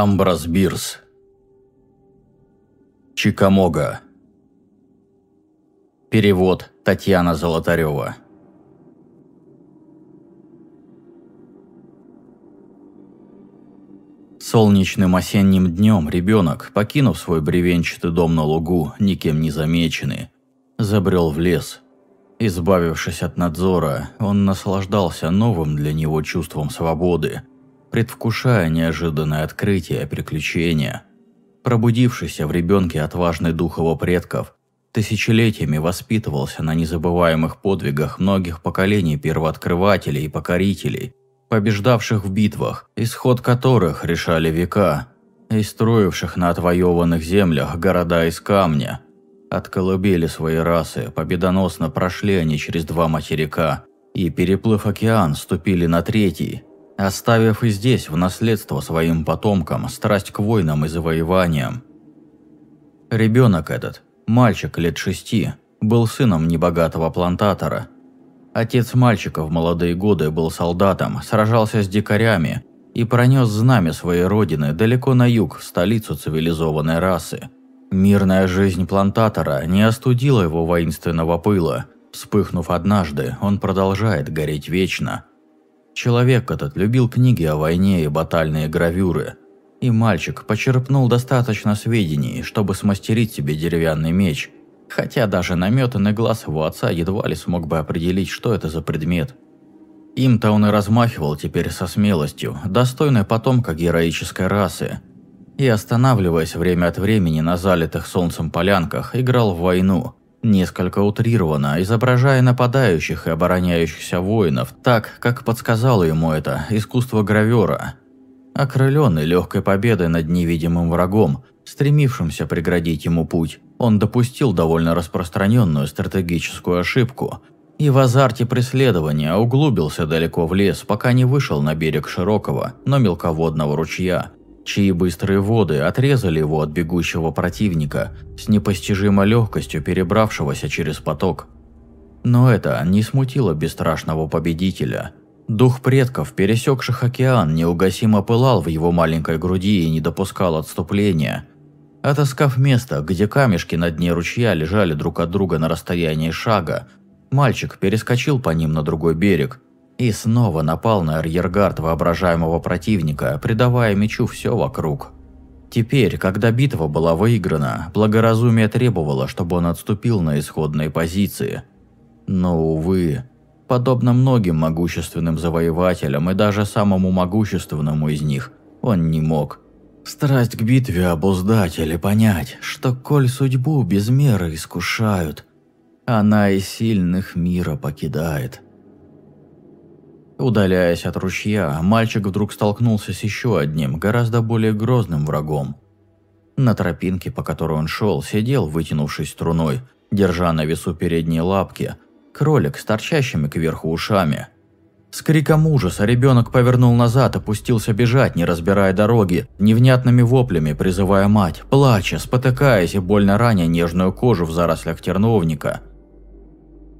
Амброс Бирс. Чикамога. Перевод Татьяна Золотарева. Солнечным осенним днем ребенок, покинув свой бревенчатый дом на лугу, никем не замеченный, забрел в лес. Избавившись от надзора, он наслаждался новым для него чувством свободы, предвкушая неожиданное открытие, приключения. Пробудившийся в ребенке отважный дух его предков, тысячелетиями воспитывался на незабываемых подвигах многих поколений первооткрывателей и покорителей, побеждавших в битвах, исход которых решали века, и строивших на отвоеванных землях города из камня. От колыбели своей расы победоносно прошли они через два материка и, переплыв океан, ступили на третий, оставив и здесь в наследство своим потомкам страсть к войнам и завоеваниям. Ребенок этот, мальчик лет шести, был сыном небогатого плантатора – Отец мальчика в молодые годы был солдатом, сражался с дикарями и пронес знамя своей родины далеко на юг, в столицу цивилизованной расы. Мирная жизнь плантатора не остудила его воинственного пыла. Вспыхнув однажды, он продолжает гореть вечно. Человек этот любил книги о войне и батальные гравюры. И мальчик почерпнул достаточно сведений, чтобы смастерить себе деревянный меч – хотя даже наметанный глаз его отца едва ли смог бы определить, что это за предмет. Им-то он и размахивал теперь со смелостью, достойной потомка героической расы, и, останавливаясь время от времени на залитых солнцем полянках, играл в войну, несколько утрированно, изображая нападающих и обороняющихся воинов, так, как подсказало ему это искусство гравера. Окрыленный легкой победой над невидимым врагом, стремившимся преградить ему путь, он допустил довольно распространенную стратегическую ошибку и в азарте преследования углубился далеко в лес, пока не вышел на берег широкого, но мелководного ручья, чьи быстрые воды отрезали его от бегущего противника, с непостижимой легкостью перебравшегося через поток. Но это не смутило бесстрашного победителя. Дух предков, пересекших океан, неугасимо пылал в его маленькой груди и не допускал отступления – Отыскав место, где камешки на дне ручья лежали друг от друга на расстоянии шага, мальчик перескочил по ним на другой берег и снова напал на арьергард воображаемого противника, придавая мечу все вокруг. Теперь, когда битва была выиграна, благоразумие требовало, чтобы он отступил на исходные позиции. Но, увы, подобно многим могущественным завоевателям и даже самому могущественному из них, он не мог – Страсть к битве обуздать или понять, что коль судьбу без меры искушают, она и сильных мира покидает. Удаляясь от ручья, мальчик вдруг столкнулся с еще одним, гораздо более грозным врагом. На тропинке, по которой он шел, сидел, вытянувшись струной, держа на весу передние лапки, кролик с торчащими кверху ушами – с криком ужаса ребенок повернул назад и пустился бежать, не разбирая дороги, невнятными воплями призывая мать, плача, спотыкаясь и больно раня нежную кожу в зарослях терновника.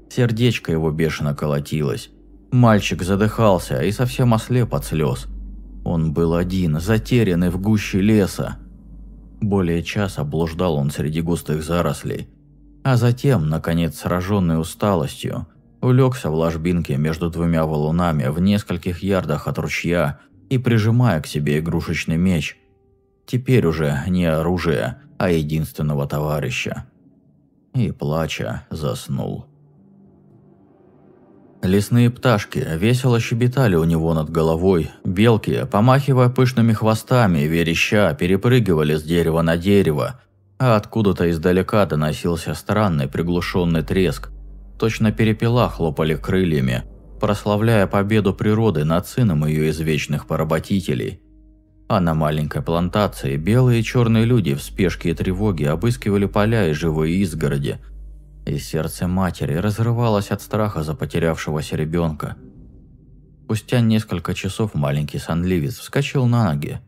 Сердечко его бешено колотилось. Мальчик задыхался и совсем ослеп от слез. Он был один, затерянный в гуще леса. Более часа блуждал он среди густых зарослей. А затем, наконец, сраженный усталостью, Улегся в ложбинке между двумя валунами в нескольких ярдах от ручья и прижимая к себе игрушечный меч. Теперь уже не оружие, а единственного товарища. И, плача, заснул. Лесные пташки весело щебетали у него над головой, белки, помахивая пышными хвостами, вереща, перепрыгивали с дерева на дерево, а откуда-то издалека доносился странный приглушенный треск, Точно перепела хлопали крыльями, прославляя победу природы над сыном ее извечных поработителей. А на маленькой плантации белые и черные люди в спешке и тревоге обыскивали поля и живые изгороди. И сердце матери разрывалось от страха за потерявшегося ребенка. Спустя несколько часов маленький сонливец вскочил на ноги.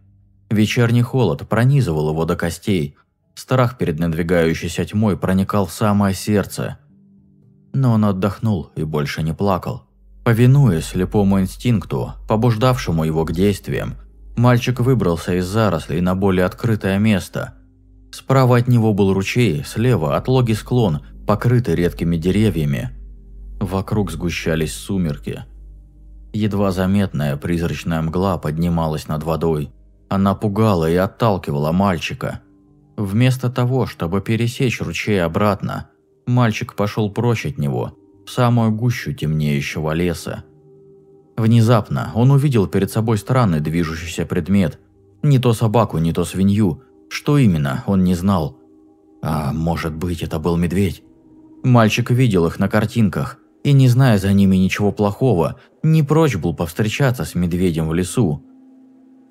Вечерний холод пронизывал его до костей. Страх перед надвигающейся тьмой проникал в самое сердце – но он отдохнул и больше не плакал. Повинуясь слепому инстинкту, побуждавшему его к действиям, Мальчик выбрался из зарослей на более открытое место. Справа от него был ручей, слева – отлогий склон, покрытый редкими деревьями. Вокруг сгущались сумерки. Едва заметная призрачная мгла поднималась над водой. Она пугала и отталкивала мальчика. Вместо того, чтобы пересечь ручей обратно, мальчик пошел прочь от него, в самую гущу темнеющего леса. Внезапно он увидел перед собой странный движущийся предмет. Не то собаку, не то свинью. Что именно, он не знал. А может быть, это был медведь? Мальчик видел их на картинках, и, не зная за ними ничего плохого, не прочь был повстречаться с медведем в лесу.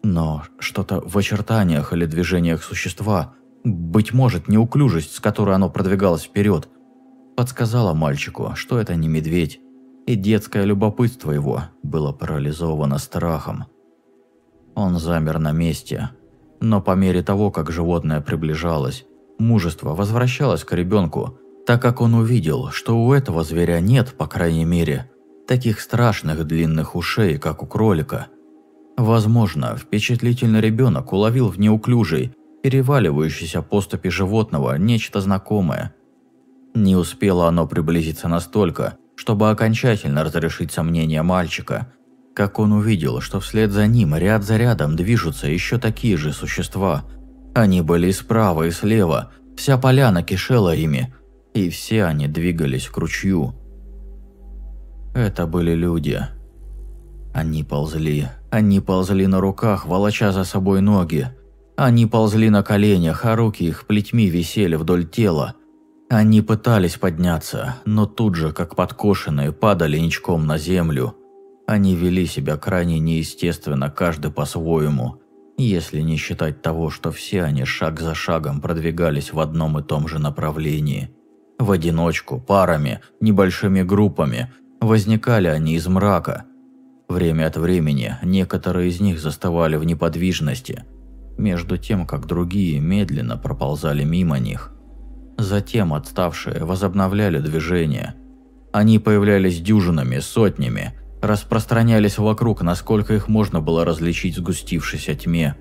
Но что-то в очертаниях или движениях существа, быть может, неуклюжесть, с которой оно продвигалось вперед, подсказала мальчику, что это не медведь, и детское любопытство его было парализовано страхом. Он замер на месте, но по мере того, как животное приближалось, мужество возвращалось к ребенку, так как он увидел, что у этого зверя нет, по крайней мере, таких страшных длинных ушей, как у кролика. Возможно, впечатлительный ребенок уловил в неуклюжей, переваливающейся поступи животного нечто знакомое. Не успело оно приблизиться настолько, чтобы окончательно разрешить сомнения мальчика, как он увидел, что вслед за ним ряд за рядом движутся еще такие же существа. Они были и справа, и слева, вся поляна кишела ими, и все они двигались к ручью. Это были люди. Они ползли, они ползли на руках, волоча за собой ноги. Они ползли на коленях, а руки их плетьми висели вдоль тела. Они пытались подняться, но тут же, как подкошенные, падали ничком на землю. Они вели себя крайне неестественно, каждый по-своему, если не считать того, что все они шаг за шагом продвигались в одном и том же направлении. В одиночку, парами, небольшими группами, возникали они из мрака. Время от времени некоторые из них заставали в неподвижности, между тем, как другие медленно проползали мимо них – Затем отставшие возобновляли движение. Они появлялись дюжинами, сотнями, распространялись вокруг, насколько их можно было различить в сгустившейся тьме.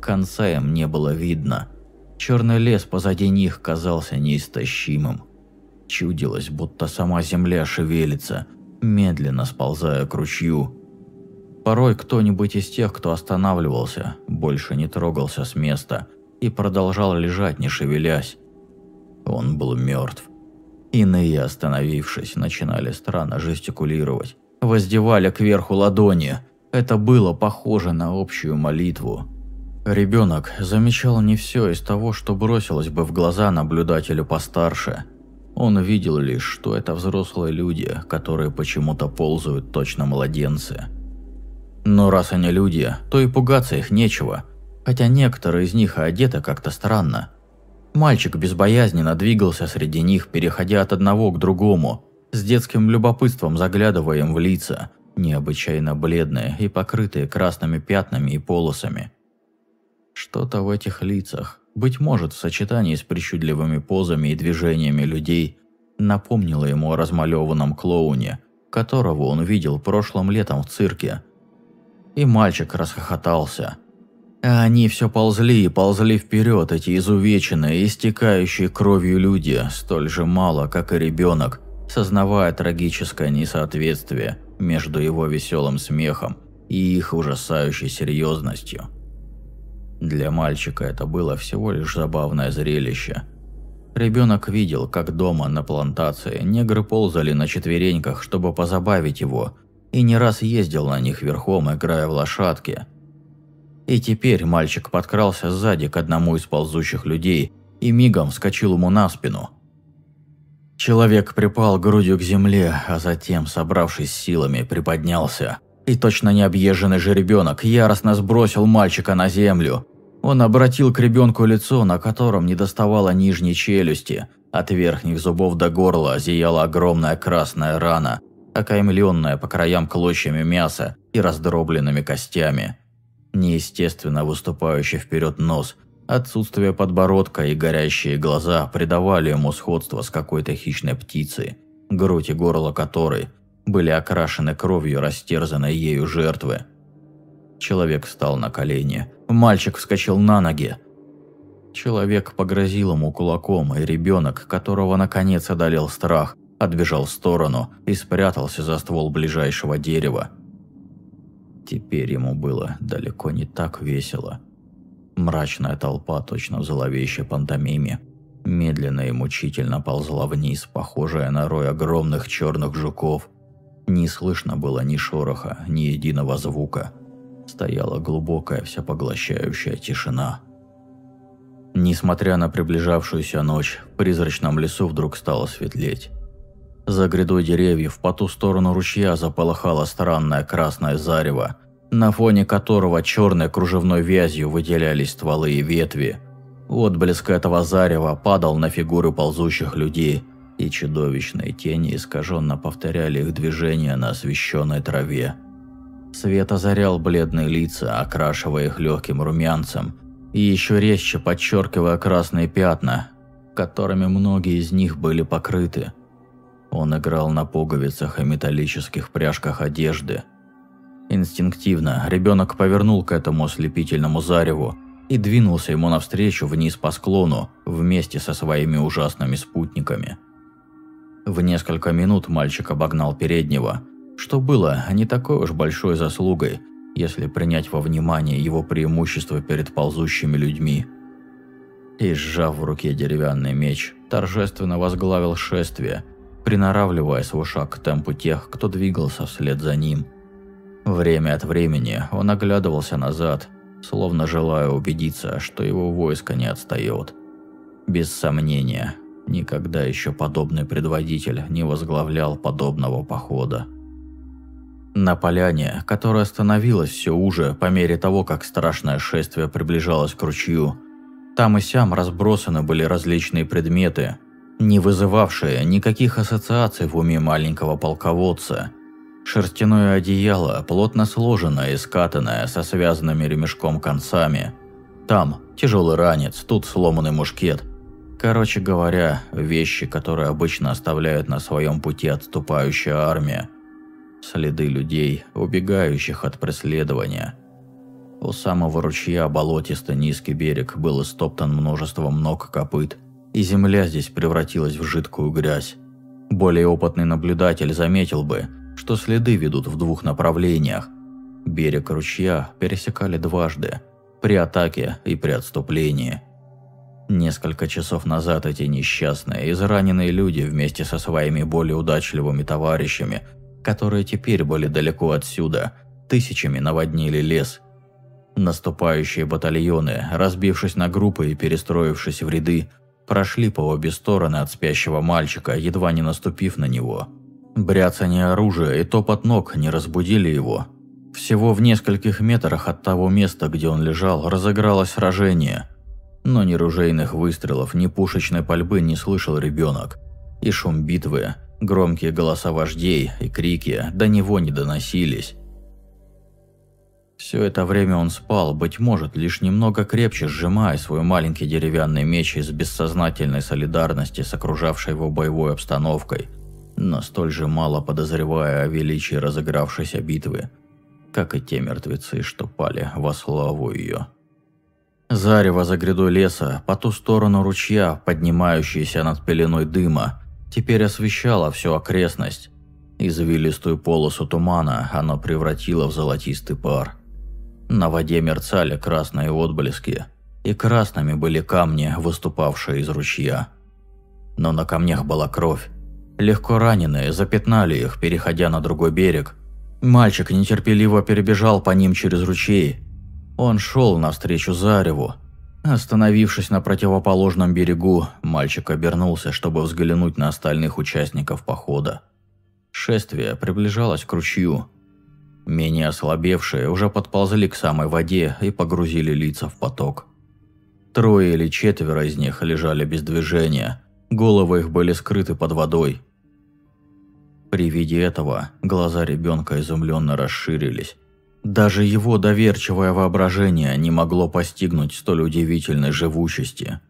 Конца им не было видно. Черный лес позади них казался неистощимым. Чудилось, будто сама земля шевелится, медленно сползая к ручью. Порой кто-нибудь из тех, кто останавливался, больше не трогался с места и продолжал лежать, не шевелясь. Он был мертв. Иные, остановившись, начинали странно жестикулировать. Воздевали кверху ладони. Это было похоже на общую молитву. Ребенок замечал не все из того, что бросилось бы в глаза наблюдателю постарше. Он видел лишь, что это взрослые люди, которые почему-то ползают точно младенцы. Но раз они люди, то и пугаться их нечего, хотя некоторые из них одеты как-то странно – Мальчик безбоязненно двигался среди них, переходя от одного к другому, с детским любопытством заглядывая им в лица, необычайно бледные и покрытые красными пятнами и полосами. Что-то в этих лицах, быть может, в сочетании с причудливыми позами и движениями людей, напомнило ему о размалеванном клоуне, которого он видел прошлым летом в цирке. И мальчик расхохотался – а они все ползли и ползли вперед, эти изувеченные, истекающие кровью люди, столь же мало, как и ребенок, сознавая трагическое несоответствие между его веселым смехом и их ужасающей серьезностью. Для мальчика это было всего лишь забавное зрелище. Ребенок видел, как дома на плантации негры ползали на четвереньках, чтобы позабавить его, и не раз ездил на них верхом, играя в лошадки – и теперь мальчик подкрался сзади к одному из ползущих людей и мигом вскочил ему на спину. Человек припал грудью к земле, а затем, собравшись силами, приподнялся. И точно необъезженный жеребенок яростно сбросил мальчика на землю. Он обратил к ребенку лицо, на котором не доставало нижней челюсти. От верхних зубов до горла зияла огромная красная рана, окаймленная по краям клочьями мяса и раздробленными костями неестественно выступающий вперед нос, отсутствие подбородка и горящие глаза придавали ему сходство с какой-то хищной птицей, грудь и горло которой были окрашены кровью растерзанной ею жертвы. Человек встал на колени. Мальчик вскочил на ноги. Человек погрозил ему кулаком, и ребенок, которого наконец одолел страх, отбежал в сторону и спрятался за ствол ближайшего дерева. Теперь ему было далеко не так весело. Мрачная толпа, точно в зловещей пантомиме, медленно и мучительно ползла вниз, похожая на рой огромных черных жуков. Не слышно было ни шороха, ни единого звука. Стояла глубокая всепоглощающая тишина. Несмотря на приближавшуюся ночь, в призрачном лесу вдруг стало светлеть. За грядой деревьев по ту сторону ручья заполыхало странное красное зарево, на фоне которого черной кружевной вязью выделялись стволы и ветви. Отблеск этого зарева падал на фигуры ползущих людей, и чудовищные тени искаженно повторяли их движения на освещенной траве. Свет озарял бледные лица, окрашивая их легким румянцем, и еще резче подчеркивая красные пятна, которыми многие из них были покрыты. Он играл на пуговицах и металлических пряжках одежды – Инстинктивно ребенок повернул к этому ослепительному зареву и двинулся ему навстречу вниз по склону вместе со своими ужасными спутниками. В несколько минут мальчик обогнал переднего, что было не такой уж большой заслугой, если принять во внимание его преимущество перед ползущими людьми. И, сжав в руке деревянный меч, торжественно возглавил шествие, приноравливая свой шаг к темпу тех, кто двигался вслед за ним – Время от времени он оглядывался назад, словно желая убедиться, что его войско не отстает. Без сомнения, никогда еще подобный предводитель не возглавлял подобного похода. На поляне, которая становилась все уже по мере того, как страшное шествие приближалось к ручью, там и сям разбросаны были различные предметы, не вызывавшие никаких ассоциаций в уме маленького полководца – Шерстяное одеяло, плотно сложенное и скатанное, со связанными ремешком концами. Там тяжелый ранец, тут сломанный мушкет. Короче говоря, вещи, которые обычно оставляют на своем пути отступающая армия. Следы людей, убегающих от преследования. У самого ручья болотистый низкий берег был истоптан множеством ног копыт, и земля здесь превратилась в жидкую грязь. Более опытный наблюдатель заметил бы, что следы ведут в двух направлениях. Берег ручья пересекали дважды, при атаке и при отступлении. Несколько часов назад эти несчастные, израненные люди вместе со своими более удачливыми товарищами, которые теперь были далеко отсюда, тысячами наводнили лес. Наступающие батальоны, разбившись на группы и перестроившись в ряды, прошли по обе стороны от спящего мальчика, едва не наступив на него – Бряцание оружия и топот ног не разбудили его. Всего в нескольких метрах от того места, где он лежал, разыгралось сражение. Но ни ружейных выстрелов, ни пушечной пальбы не слышал ребенок. И шум битвы, громкие голоса вождей и крики до него не доносились. Все это время он спал, быть может, лишь немного крепче сжимая свой маленький деревянный меч из бессознательной солидарности с окружавшей его боевой обстановкой – но столь же мало подозревая о величии разыгравшейся битвы, как и те мертвецы, что пали во славу ее. Зарево за грядой леса, по ту сторону ручья, поднимающееся над пеленой дыма, теперь освещало всю окрестность. Извилистую полосу тумана оно превратило в золотистый пар. На воде мерцали красные отблески, и красными были камни, выступавшие из ручья. Но на камнях была кровь, Легко раненые запятнали их, переходя на другой берег. Мальчик нетерпеливо перебежал по ним через ручей. Он шел навстречу Зареву. Остановившись на противоположном берегу, мальчик обернулся, чтобы взглянуть на остальных участников похода. Шествие приближалось к ручью. Менее ослабевшие уже подползли к самой воде и погрузили лица в поток. Трое или четверо из них лежали без движения, головы их были скрыты под водой. При виде этого глаза ребенка изумленно расширились. Даже его доверчивое воображение не могло постигнуть столь удивительной живучести.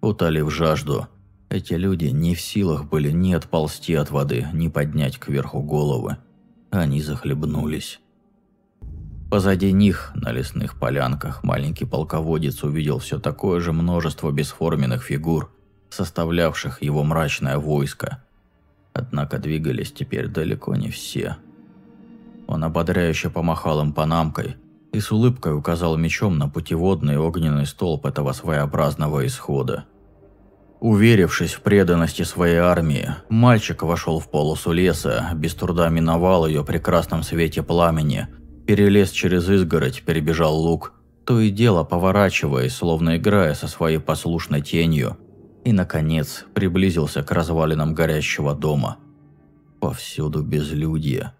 Утолив жажду, эти люди не в силах были ни отползти от воды, ни поднять кверху головы. Они захлебнулись. Позади них, на лесных полянках, маленький полководец увидел все такое же множество бесформенных фигур, составлявших его мрачное войско. Однако двигались теперь далеко не все. Он ободряюще помахал им панамкой и с улыбкой указал мечом на путеводный огненный столб этого своеобразного исхода. Уверившись в преданности своей армии, мальчик вошел в полосу леса, без труда миновал ее при красном свете пламени – перелез через изгородь, перебежал луг, то и дело поворачиваясь, словно играя со своей послушной тенью, и, наконец, приблизился к развалинам горящего дома. Повсюду безлюдье.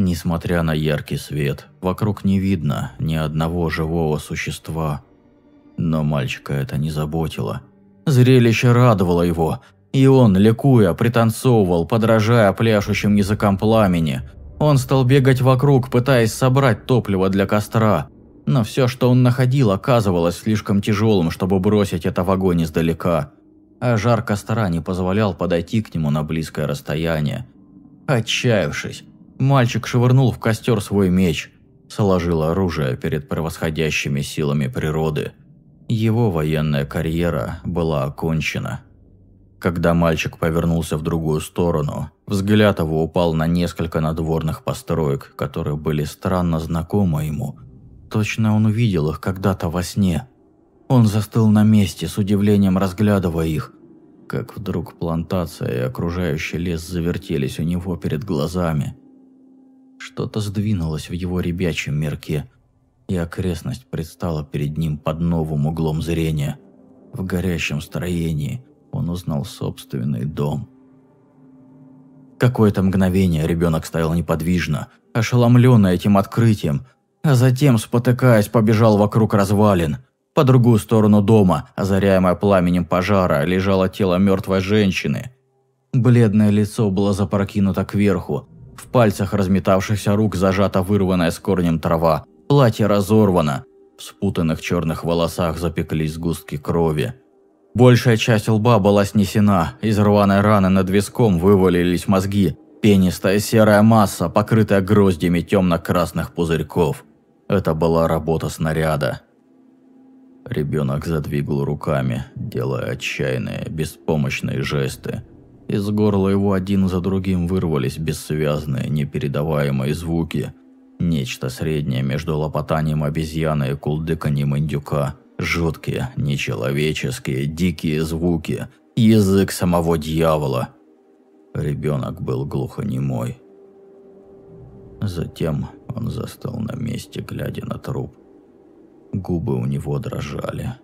Несмотря на яркий свет, вокруг не видно ни одного живого существа. Но мальчика это не заботило. Зрелище радовало его, и он, ликуя, пританцовывал, подражая пляшущим языкам пламени – он стал бегать вокруг, пытаясь собрать топливо для костра. Но все, что он находил, оказывалось слишком тяжелым, чтобы бросить это в огонь издалека. А жар костра не позволял подойти к нему на близкое расстояние. Отчаявшись, мальчик швырнул в костер свой меч, сложил оружие перед превосходящими силами природы. Его военная карьера была окончена. Когда мальчик повернулся в другую сторону, взгляд его упал на несколько надворных построек, которые были странно знакомы ему. Точно он увидел их когда-то во сне. Он застыл на месте, с удивлением разглядывая их, как вдруг плантация и окружающий лес завертелись у него перед глазами. Что-то сдвинулось в его ребячем мирке, и окрестность предстала перед ним под новым углом зрения, в горящем строении – он узнал собственный дом. Какое-то мгновение ребенок стоял неподвижно, ошеломленный этим открытием, а затем, спотыкаясь, побежал вокруг развалин. По другую сторону дома, озаряемое пламенем пожара, лежало тело мертвой женщины. Бледное лицо было запрокинуто кверху, в пальцах разметавшихся рук зажата вырванная с корнем трава, платье разорвано, в спутанных черных волосах запеклись сгустки крови. Большая часть лба была снесена, из рваной раны над виском вывалились мозги, пенистая серая масса, покрытая гроздями темно-красных пузырьков. Это была работа снаряда. Ребенок задвигал руками, делая отчаянные, беспомощные жесты. Из горла его один за другим вырвались бессвязные, непередаваемые звуки. Нечто среднее между лопотанием обезьяны и кулдыканьем индюка – Жуткие, нечеловеческие, дикие звуки, язык самого дьявола. Ребенок был глухонемой. Затем он застыл на месте, глядя на труп. Губы у него дрожали.